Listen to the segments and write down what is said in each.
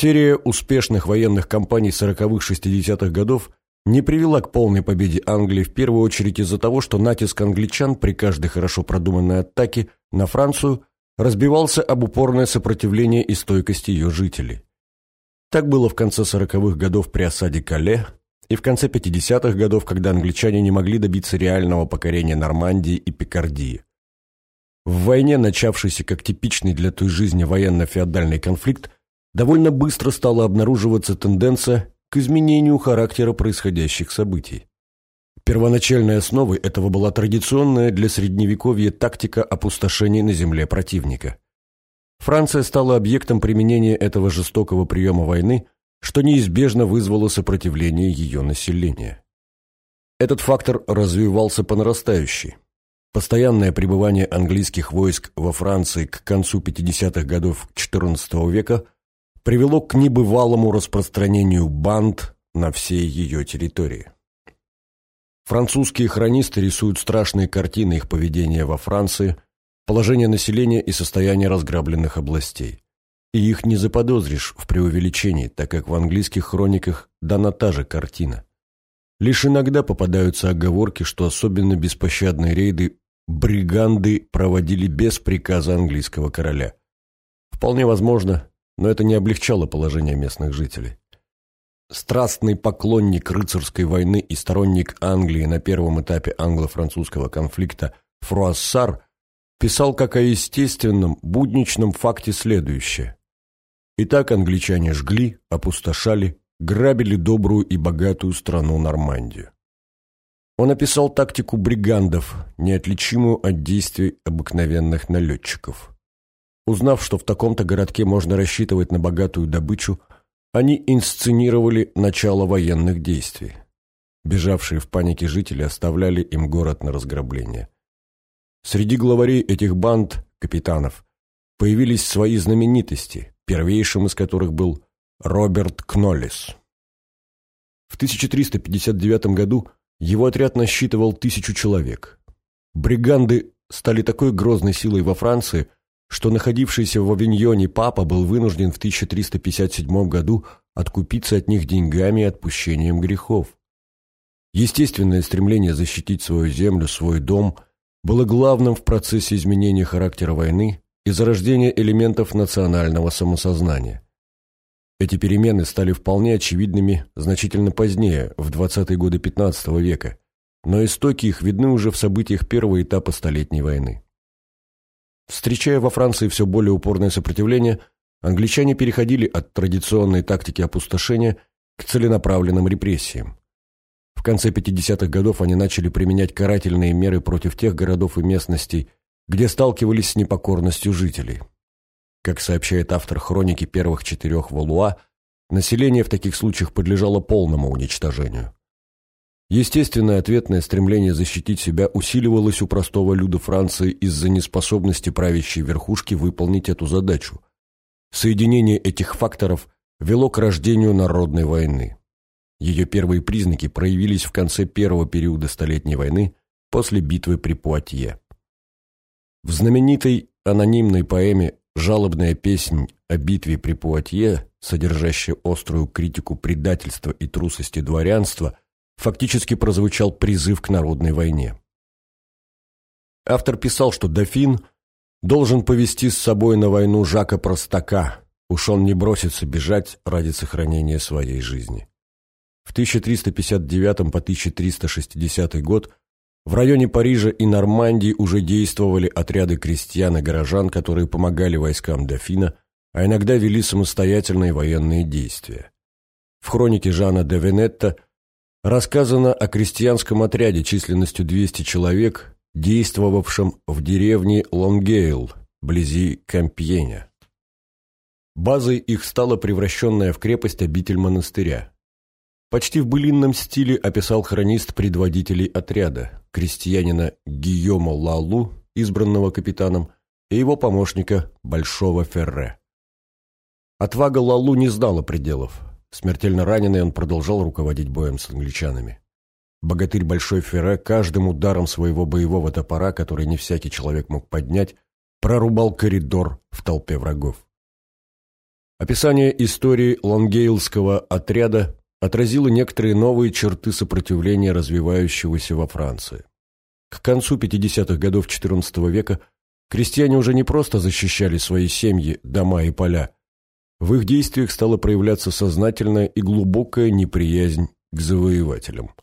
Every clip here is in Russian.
Серия успешных военных кампаний 40-х-60-х годов не привела к полной победе Англии в первую очередь из-за того, что натиск англичан при каждой хорошо продуманной атаке на Францию разбивался об упорное сопротивление и стойкость ее жителей. Так было в конце 40-х годов при осаде Кале и в конце 50-х годов, когда англичане не могли добиться реального покорения Нормандии и Пикардии. В войне, начавшейся как типичный для той жизни военно-феодальный конфликт, довольно быстро стала обнаруживаться тенденция к изменению характера происходящих событий. Первоначальной основой этого была традиционная для Средневековья тактика опустошения на земле противника. Франция стала объектом применения этого жестокого приема войны, что неизбежно вызвало сопротивление ее населения. Этот фактор развивался по нарастающей. Постоянное пребывание английских войск во Франции к концу 50-х годов XIV века – привело к небывалому распространению банд на всей ее территории. Французские хронисты рисуют страшные картины их поведения во Франции, положение населения и состояние разграбленных областей. И их не заподозришь в преувеличении, так как в английских хрониках дана та же картина. Лишь иногда попадаются оговорки, что особенно беспощадные рейды бриганды проводили без приказа английского короля. Вполне возможно, но это не облегчало положение местных жителей. Страстный поклонник рыцарской войны и сторонник Англии на первом этапе англо-французского конфликта Фруассар писал как о естественном, будничном факте следующее. Итак, англичане жгли, опустошали, грабили добрую и богатую страну Нормандию. Он описал тактику бригандов, неотличимую от действий обыкновенных налетчиков. Узнав, что в таком-то городке можно рассчитывать на богатую добычу, они инсценировали начало военных действий. Бежавшие в панике жители оставляли им город на разграбление. Среди главарей этих банд, капитанов, появились свои знаменитости, первейшим из которых был Роберт Кноллис. В 1359 году его отряд насчитывал тысячу человек. Бриганды стали такой грозной силой во Франции – что находившийся в Авиньоне папа был вынужден в 1357 году откупиться от них деньгами и отпущением грехов. Естественное стремление защитить свою землю, свой дом было главным в процессе изменения характера войны и зарождения элементов национального самосознания. Эти перемены стали вполне очевидными значительно позднее, в 20-е годы XV века, но истоки их видны уже в событиях первого этапа Столетней войны. Встречая во Франции все более упорное сопротивление, англичане переходили от традиционной тактики опустошения к целенаправленным репрессиям. В конце 50-х годов они начали применять карательные меры против тех городов и местностей, где сталкивались с непокорностью жителей. Как сообщает автор хроники первых четырех Валуа, население в таких случаях подлежало полному уничтожению. Естественное ответное стремление защитить себя усиливалось у простого люда Франции из-за неспособности правящей верхушки выполнить эту задачу. Соединение этих факторов вело к рождению народной войны. Ее первые признаки проявились в конце первого периода Столетней войны после битвы при Пуатье. В знаменитой анонимной поэме «Жалобная песнь о битве при Пуатье», содержащая острую критику предательства и трусости дворянства – фактически прозвучал призыв к народной войне. Автор писал, что дофин должен повести с собой на войну Жака Простака, уж он не бросится бежать ради сохранения своей жизни. В 1359 по 1360 год в районе Парижа и Нормандии уже действовали отряды крестьян и горожан, которые помогали войскам дофина, а иногда вели самостоятельные военные действия. В хронике Жана де Венетта – Рассказано о крестьянском отряде численностью 200 человек, действовавшем в деревне Лонгейл, вблизи Кампьеня. Базой их стала превращенная в крепость обитель монастыря. Почти в былинном стиле описал хронист предводителей отряда, крестьянина Гийома Лалу, избранного капитаном, и его помощника Большого Ферре. Отвага Лалу не знала пределов. Смертельно раненый, он продолжал руководить боем с англичанами. Богатырь Большой Ферре каждым ударом своего боевого топора, который не всякий человек мог поднять, прорубал коридор в толпе врагов. Описание истории Лангейлского отряда отразило некоторые новые черты сопротивления, развивающегося во Франции. К концу 50-х годов XIV века крестьяне уже не просто защищали свои семьи, дома и поля. В их действиях стала проявляться сознательная и глубокая неприязнь к завоевателям.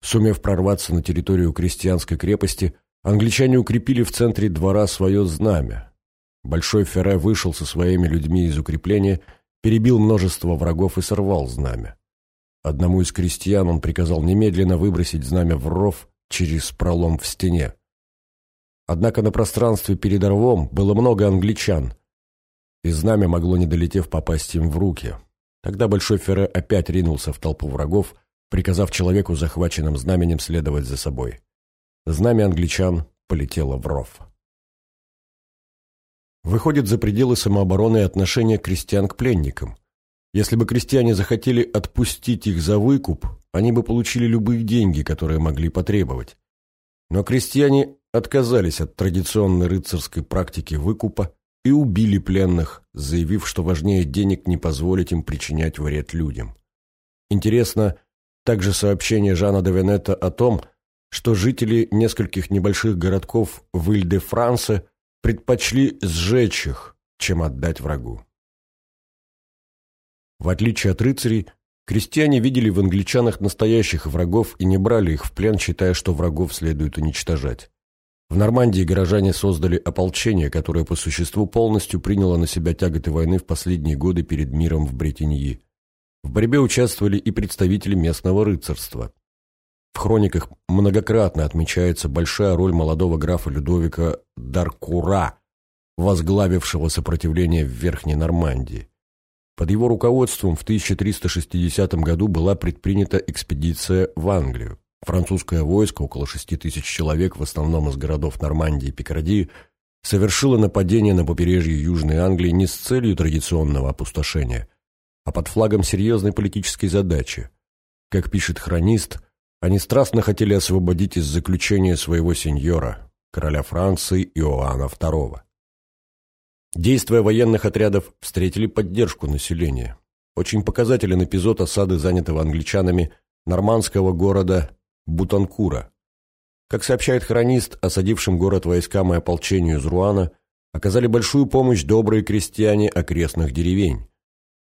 Сумев прорваться на территорию крестьянской крепости, англичане укрепили в центре двора свое знамя. Большой Ферре вышел со своими людьми из укрепления, перебил множество врагов и сорвал знамя. Одному из крестьян он приказал немедленно выбросить знамя в ров через пролом в стене. Однако на пространстве перед рвом было много англичан, и знамя могло, не долетев, попасть им в руки. Тогда Большой Ферре опять ринулся в толпу врагов, приказав человеку, захваченным знаменем, следовать за собой. Знамя англичан полетело в ров. Выходит за пределы самообороны отношения крестьян к пленникам. Если бы крестьяне захотели отпустить их за выкуп, они бы получили любые деньги, которые могли потребовать. Но крестьяне отказались от традиционной рыцарской практики выкупа и убили пленных, заявив, что важнее денег не позволить им причинять вред людям. Интересно также сообщение Жана де Венета о том, что жители нескольких небольших городков в Иль-де-Франсе предпочли сжечь их, чем отдать врагу. В отличие от рыцарей, крестьяне видели в англичанах настоящих врагов и не брали их в плен, считая, что врагов следует уничтожать. В Нормандии горожане создали ополчение, которое по существу полностью приняло на себя тяготы войны в последние годы перед миром в Бретеньи. В борьбе участвовали и представители местного рыцарства. В хрониках многократно отмечается большая роль молодого графа Людовика Даркура, возглавившего сопротивление в Верхней Нормандии. Под его руководством в 1360 году была предпринята экспедиция в Англию. Французское войско, около 6 тысяч человек, в основном из городов Нормандии и Пикардии, совершило нападение на побережье Южной Англии не с целью традиционного опустошения, а под флагом серьезной политической задачи. Как пишет хронист, они страстно хотели освободить из заключения своего сеньора, короля Франции Иоанна II. Действия военных отрядов встретили поддержку населения. Очень показателен эпизод осады занятого англичанами нормандского города Бутанкура. Как сообщает хронист, осадившим город войскам и ополчению из Руана оказали большую помощь добрые крестьяне окрестных деревень.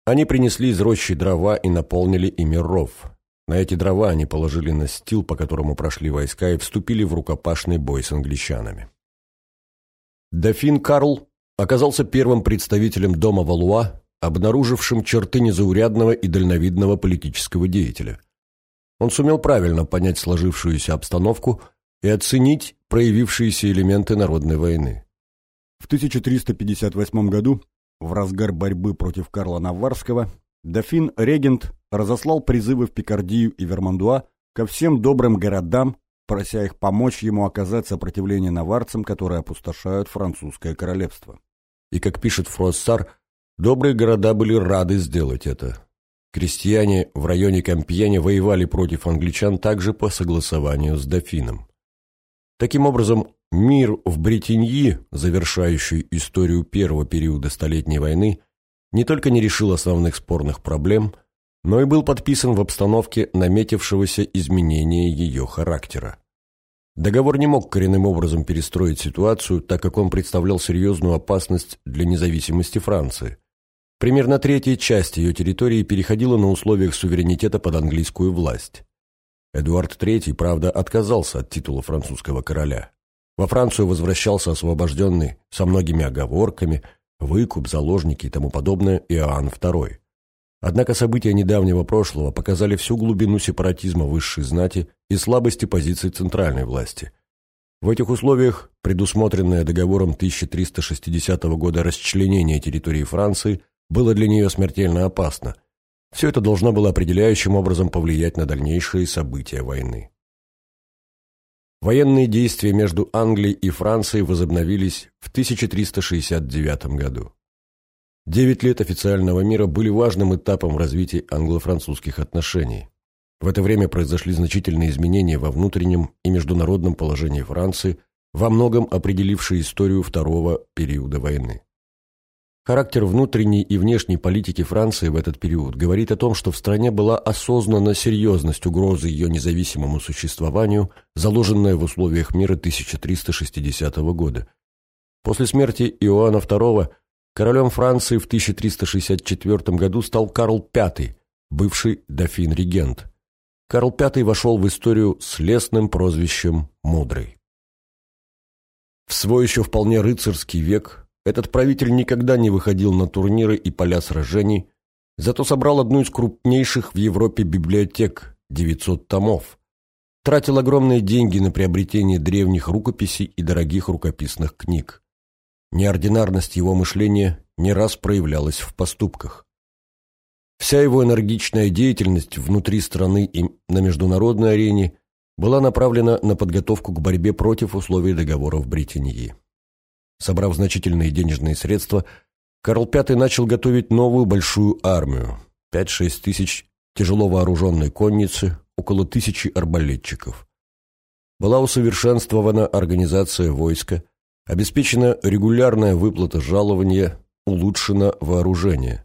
Они принесли из рощи дрова и наполнили ими ров. На эти дрова они положили настил, по которому прошли войска, и вступили в рукопашный бой с англичанами. Дофин Карл оказался первым представителем дома Валуа, обнаружившим черты незаурядного и дальновидного политического деятеля. Он сумел правильно понять сложившуюся обстановку и оценить проявившиеся элементы народной войны. В 1358 году, в разгар борьбы против Карла Наварского, дофин-регент разослал призывы в Пикардию и Вермандуа ко всем добрым городам, прося их помочь ему оказать сопротивление наварцам, которые опустошают французское королевство. И, как пишет Фроссар, добрые города были рады сделать это. Крестьяне в районе Кампьене воевали против англичан также по согласованию с дофином. Таким образом, мир в Бретеньи, завершающий историю первого периода Столетней войны, не только не решил основных спорных проблем, но и был подписан в обстановке наметившегося изменения ее характера. Договор не мог коренным образом перестроить ситуацию, так как он представлял серьезную опасность для независимости Франции. Примерно третья часть ее территории переходила на условиях суверенитета под английскую власть. Эдуард III, правда, отказался от титула французского короля. Во Францию возвращался освобожденный со многими оговорками, выкуп, заложники и тому подобное Иоанн II. Однако события недавнего прошлого показали всю глубину сепаратизма высшей знати и слабости позиций центральной власти. В этих условиях предусмотренное договором 1360 года расчленение территории Франции было для нее смертельно опасно. Все это должно было определяющим образом повлиять на дальнейшие события войны. Военные действия между Англией и Францией возобновились в 1369 году. Девять лет официального мира были важным этапом в развитии англо-французских отношений. В это время произошли значительные изменения во внутреннем и международном положении Франции, во многом определившие историю второго периода войны. Характер внутренней и внешней политики Франции в этот период говорит о том, что в стране была осознана серьезность угрозы ее независимому существованию, заложенная в условиях мира 1360 года. После смерти Иоанна II королем Франции в 1364 году стал Карл V, бывший дофин-регент. Карл V вошел в историю с лесным прозвищем «Мудрый». В свой еще вполне рыцарский век этот правитель никогда не выходил на турниры и поля сражений, зато собрал одну из крупнейших в Европе библиотек – 900 томов. Тратил огромные деньги на приобретение древних рукописей и дорогих рукописных книг. Неординарность его мышления не раз проявлялась в поступках. Вся его энергичная деятельность внутри страны и на международной арене была направлена на подготовку к борьбе против условий договора в Британии. Собрав значительные денежные средства, Карл V начал готовить новую большую армию – 5-6 тысяч тяжело вооруженной конницы, около тысячи арбалетчиков. Была усовершенствована организация войска, обеспечена регулярная выплата жалования, улучшено вооружение.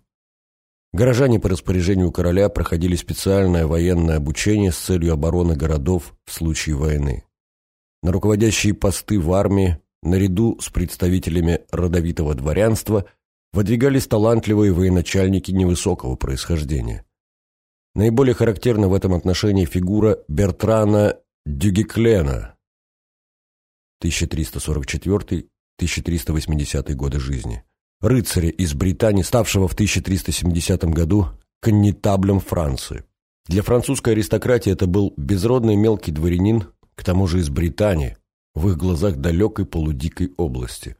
Горожане по распоряжению короля проходили специальное военное обучение с целью обороны городов в случае войны. На руководящие посты в армии наряду с представителями родовитого дворянства выдвигались талантливые военачальники невысокого происхождения. Наиболее характерна в этом отношении фигура Бертрана Дюгеклена 1344-1380 годы жизни, рыцаря из Британии, ставшего в 1370 году коннетаблем Франции. Для французской аристократии это был безродный мелкий дворянин, к тому же из Британии, в их глазах далекой полудикой области.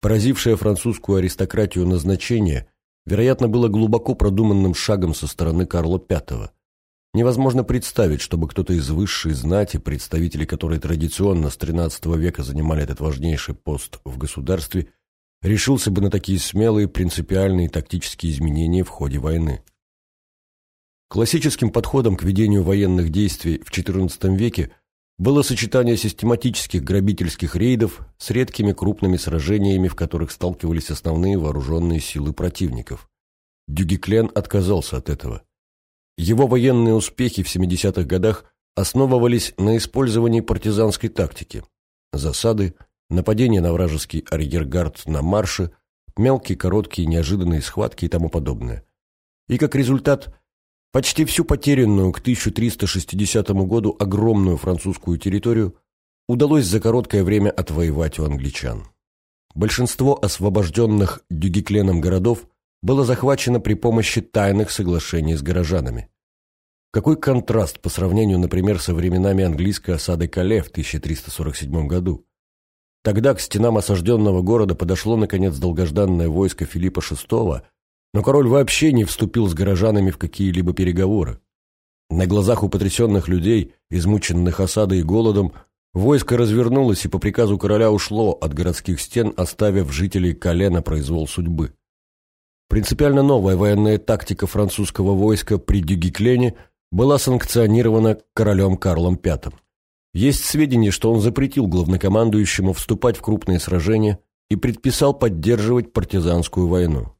Поразившее французскую аристократию назначение, вероятно, было глубоко продуманным шагом со стороны Карла V. Невозможно представить, чтобы кто-то из высшей знати, представители которой традиционно с XIII века занимали этот важнейший пост в государстве, решился бы на такие смелые принципиальные тактические изменения в ходе войны. Классическим подходом к ведению военных действий в XIV веке – было сочетание систематических грабительских рейдов с редкими крупными сражениями, в которых сталкивались основные вооруженные силы противников. Дюгеклен отказался от этого. Его военные успехи в 70-х годах основывались на использовании партизанской тактики. Засады, нападения на вражеский арьергард на марше, мелкие, короткие, неожиданные схватки и тому подобное. И как результат – Почти всю потерянную к 1360 году огромную французскую территорию удалось за короткое время отвоевать у англичан. Большинство освобожденных Дюгекленом городов было захвачено при помощи тайных соглашений с горожанами. Какой контраст по сравнению, например, со временами английской осады Кале в 1347 году. Тогда к стенам осажденного города подошло, наконец, долгожданное войско Филиппа VI – но король вообще не вступил с горожанами в какие-либо переговоры. На глазах у потрясенных людей, измученных осадой и голодом, войско развернулось и по приказу короля ушло от городских стен, оставив жителей Кале на произвол судьбы. Принципиально новая военная тактика французского войска при Дюгеклене была санкционирована королем Карлом V. Есть сведения, что он запретил главнокомандующему вступать в крупные сражения и предписал поддерживать партизанскую войну.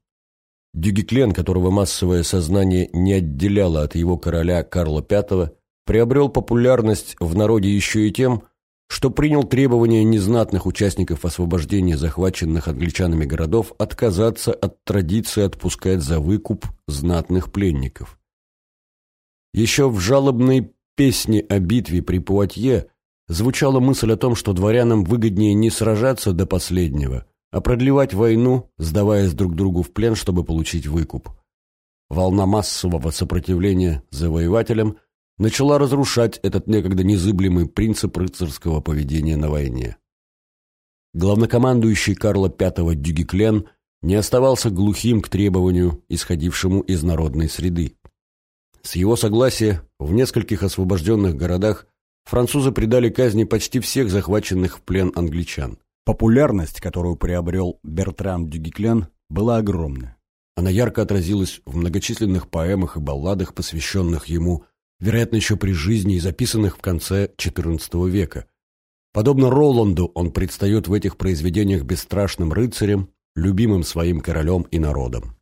Дюгеклен, которого массовое сознание не отделяло от его короля Карла V, приобрел популярность в народе еще и тем, что принял требования незнатных участников освобождения захваченных англичанами городов отказаться от традиции отпускать за выкуп знатных пленников. Еще в жалобной песне о битве при Пуатье звучала мысль о том, что дворянам выгоднее не сражаться до последнего – а продлевать войну, сдаваясь друг другу в плен, чтобы получить выкуп. Волна массового сопротивления завоевателям начала разрушать этот некогда незыблемый принцип рыцарского поведения на войне. Главнокомандующий Карла V Дюгеклен не оставался глухим к требованию, исходившему из народной среды. С его согласия в нескольких освобожденных городах французы предали казни почти всех захваченных в плен англичан. Популярность, которую приобрел Бертран Дюгеклен, была огромна. Она ярко отразилась в многочисленных поэмах и балладах, посвященных ему, вероятно, еще при жизни и записанных в конце XIV века. Подобно Роланду, он предстает в этих произведениях бесстрашным рыцарем, любимым своим королем и народом.